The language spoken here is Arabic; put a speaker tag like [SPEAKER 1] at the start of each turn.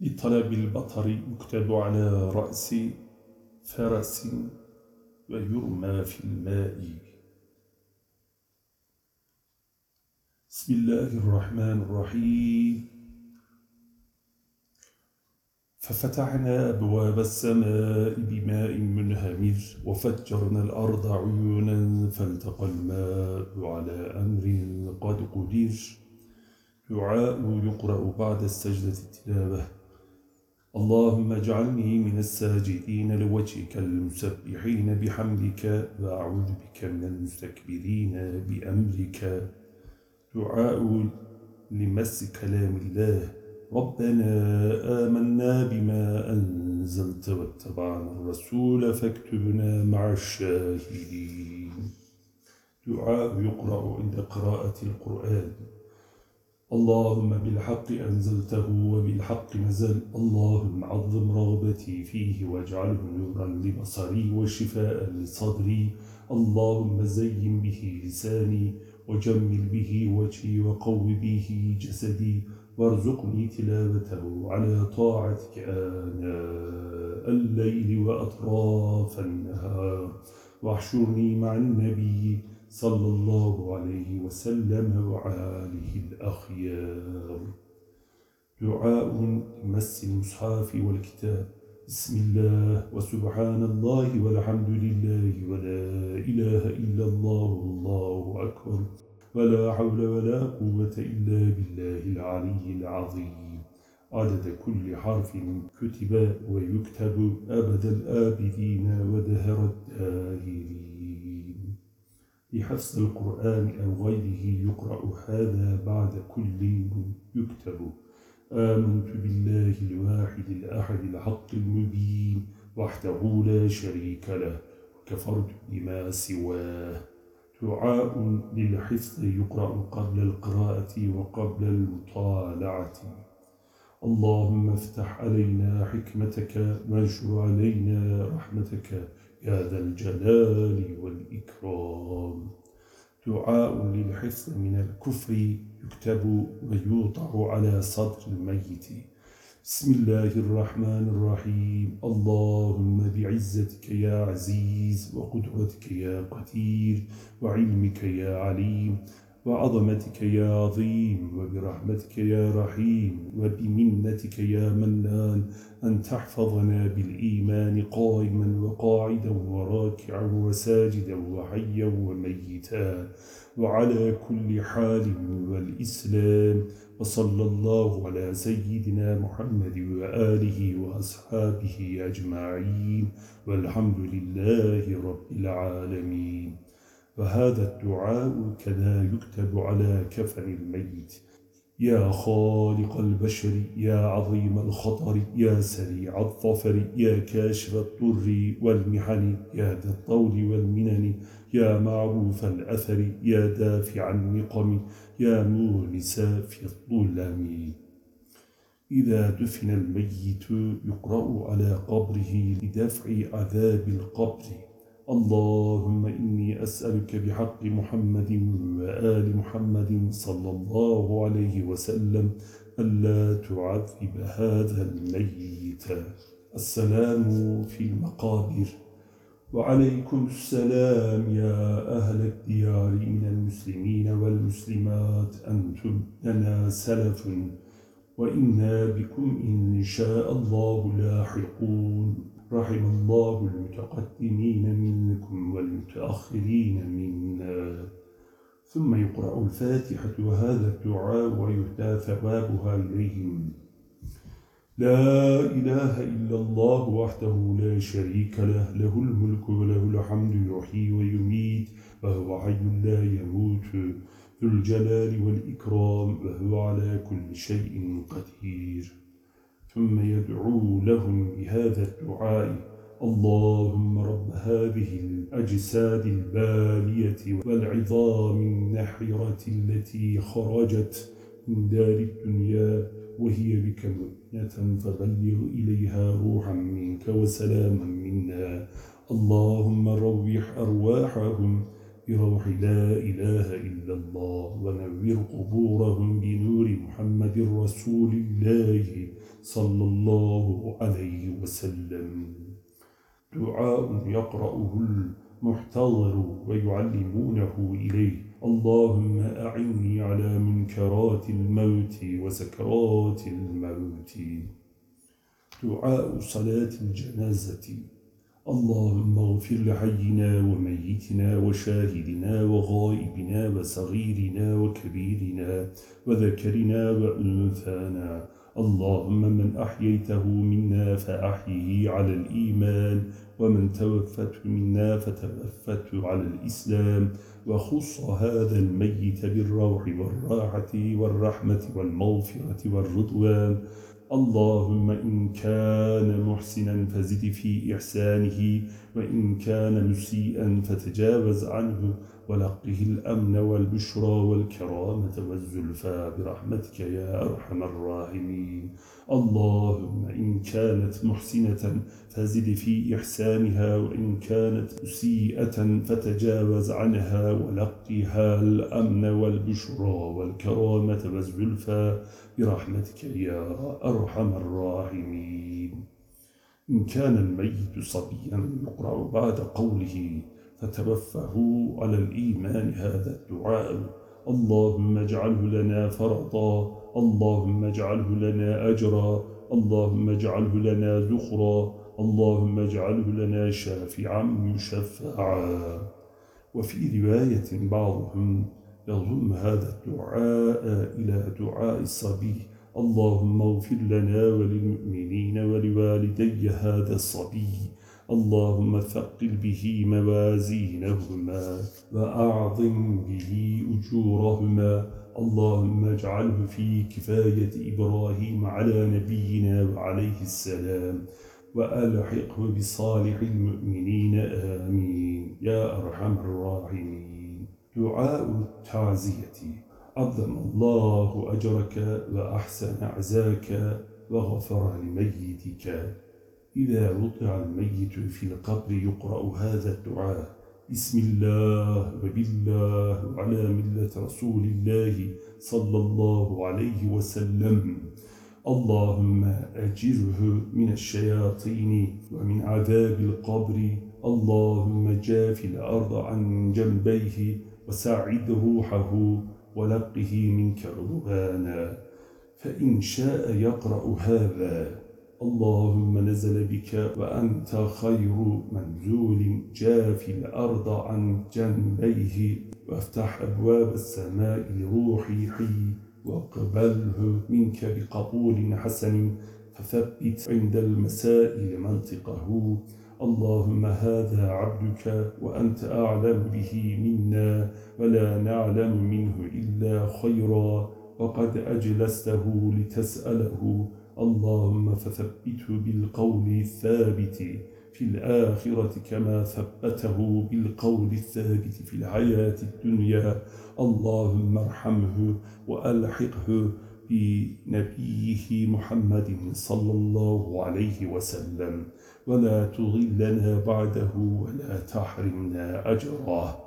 [SPEAKER 1] لطلب البطر يكتب على رأس فرس ويرمى في الماء. بسم الله الرحمن الرحيم. ففتحنا أبواب السماء بماء منهمر وفجرنا الأرض عيونا فالتقى الماء على أمر قد قدر. دعاء يقرأ بعد السجدة التلاوة. اللهم اجعلني من الساجدين لوجهك المسبحين بحمدك وأعوذ بك من المستكبرين بأمرك. دعاء لمس كلام الله. ربنا آمنا بما أنزلت واتبعنا الرسول فاكتبنا مع الشاهدين. دعاء يقرأ عند قراءة القرآن. اللهم بالحق أنزلته وبالحق نزل. اللهم عظم رغبتي فيه واجعله نورا لبصري وشفاء لصدري. اللهم زين به لساني وجمل به وجهي وقو به جسدي. وارزقني تلاوته على طاعتك آناء الليل وأطراف النهار. واحشرني مع النبي صلى الله عليه وسلم وعاله الأخيار. دعاء مس المصحاف والكتاب. بسم الله وسبحان الله والحمد لله ولا إله إلا الله الله أكبر. ولا حول ولا قوة إلا بالله العلي العظيم. عدد كل حرف كتب ويكتب أبد الآبدين ودهر الداهرين لحفظ القرآن أو غيره يقرأ هذا بعد كل يكتب. آمنت بالله الواحد الأحد الحق المبين وحده لا شريك له وكفرت بما سواه. دعاء للحفظ يقرأ قبل القراءة وقبل المطالعة. اللهم افتح علينا حكمتك وانشر علينا رحمتك يا ذا الجلال والإكرام. دعاء للحفظ من الكفر يكتب ويوضع على صدر الميت. بسم الله الرحمن الرحيم. اللهم بعزتك يا عزيز وقدرتك يا قدير وعلمك يا عليم. وعظمتك يا عظيم وبرحمتك يا رحيم وبمنتك يا منان أن تحفظنا بالإيمان قائما وقاعدا وراكعا وساجدا وحيا وميتا وعلى كل حال والإسلام وصلى الله على سيدنا محمد وآله وأصحابه أجمعين والحمد لله رب العالمين. وهذا الدعاء كذا يكتب على كفن الميت. يا خالق البشر يا عظيم الخطر يا سريع الظفر يا كاشف الضر والمحن يا ذا الطول والمنن يا معروف الأثر يا دافع النقم يا مونس في الظلم إذا دفن الميت يقرأ على قبره لدفع عذاب القبر. اللهم إني أسألك بحق محمد وآل محمد صلى الله عليه وسلم ألا تعذب هذا الميت. السلام في المقابر. وعليكم السلام يا أهل الديار من المسلمين والمسلمات. أنتم لنا سلف وإنا بكم إن شاء الله لاحقون. رحم الله المتقدمين منكم والمتأخرين منا. ثم يقرأ الفاتحة وهذا الدعاء ويهدى ثوابها إليهم. لا إله إلا الله وحده لا شريك له له الملك وله الحمد يحيي ويميت وهو حي لا يموت. ذو الجلال والإكرام وهو على كل شيء قدير. ثم يدعو لهم بهذا الدعاء. اللهم رب هذه الأجساد البالية والعظام النحرة التي خرجت من دار الدنيا وهي بك مؤنة فبلغ إليها روحا منك وسلاما منا. اللهم روح أرواحهم بروح لا إله إلا الله ونور قبورهم بنور محمد رسول الله صلى الله عليه وسلم. دعاء يقرأه المحتضر ويعلمونه إليه. اللهم أعني على منكرات الموت وسكرات الموت. دعاء صلاة الجنازة. اللهم اغفر لحينا وميتنا وشاهدنا وغائبنا وصغيرنا وكبيرنا وذكرنا وأنثانا. اللهم من أحييته منا فأحيه على الإيمان ومن توفته منا فتوفته على الإسلام. وخص هذا الميت بالروح والراحة والرحمة والمغفرة والرضوان. اللهم إن كان محسنا فزد في إحسانه وإن كان مسيئا فتجاوز عنه. ولقه الأمن والبشرى والكرامة والزلفى برحمتك يا أرحم الراحمين. اللهم إن كانت محسنة فزد في إحسانها وإن كانت مسيئة فتجاوز عنها ولقها الأمن والبشرى والكرامة والزلفى برحمتك يا أرحم الراحمين. إن كان الميت صبيا يقرأ بعد قوله فتوفه على الإيمان هذا الدعاء. اللهم اجعله لنا فرطا اللهم اجعله لنا أجرا اللهم اجعله لنا ذخرا اللهم اجعله لنا شافعا مشفعا. وفي رواية بعضهم يضم هذا الدعاء إلى دعاء الصبي. اللهم اغفر لنا وللمؤمنين ولوالدي هذا الصبي. اللهم ثقل به موازينهما وأعظم به أجورهما. اللهم اجعله في كفاية إبراهيم على نبينا وعليه السلام. وألحقه بصالح المؤمنين. آمين. يا أرحم الراحمين. دعاء التعزية. عظم الله أجرك وأحسن عزاك وغفر لميتك. إذا وضع الميت في القبر يقرأ هذا الدعاء بسم الله وبالله وعلى ملة رسول الله صلى الله عليه وسلم. اللهم أجره من الشياطين ومن عذاب القبر. اللهم جاف الأرض عن جنبيه وساعد روحه ولقه منك رضوانا. فإن شاء يقرأ هذا. اللهم نزل بك وأنت خير منزول جاف الأرض عن جنبيه وافتح أبواب السماء لروحي حي واقبله منك بقبول حسن فثبت عند المسائل منطقه. اللهم هذا عبدك وأنت أعلم به منا ولا نعلم منه إلا خيرا. وقد أجلسته لتسأله اللهم فثبته بالقول الثابت في الآخرة كما ثبته بالقول الثابت في الحياة الدنيا. اللهم ارحمه وألحقه بنبيه محمد صلى الله عليه وسلم. ولا تضلنا بعده ولا تحرمنا أجره.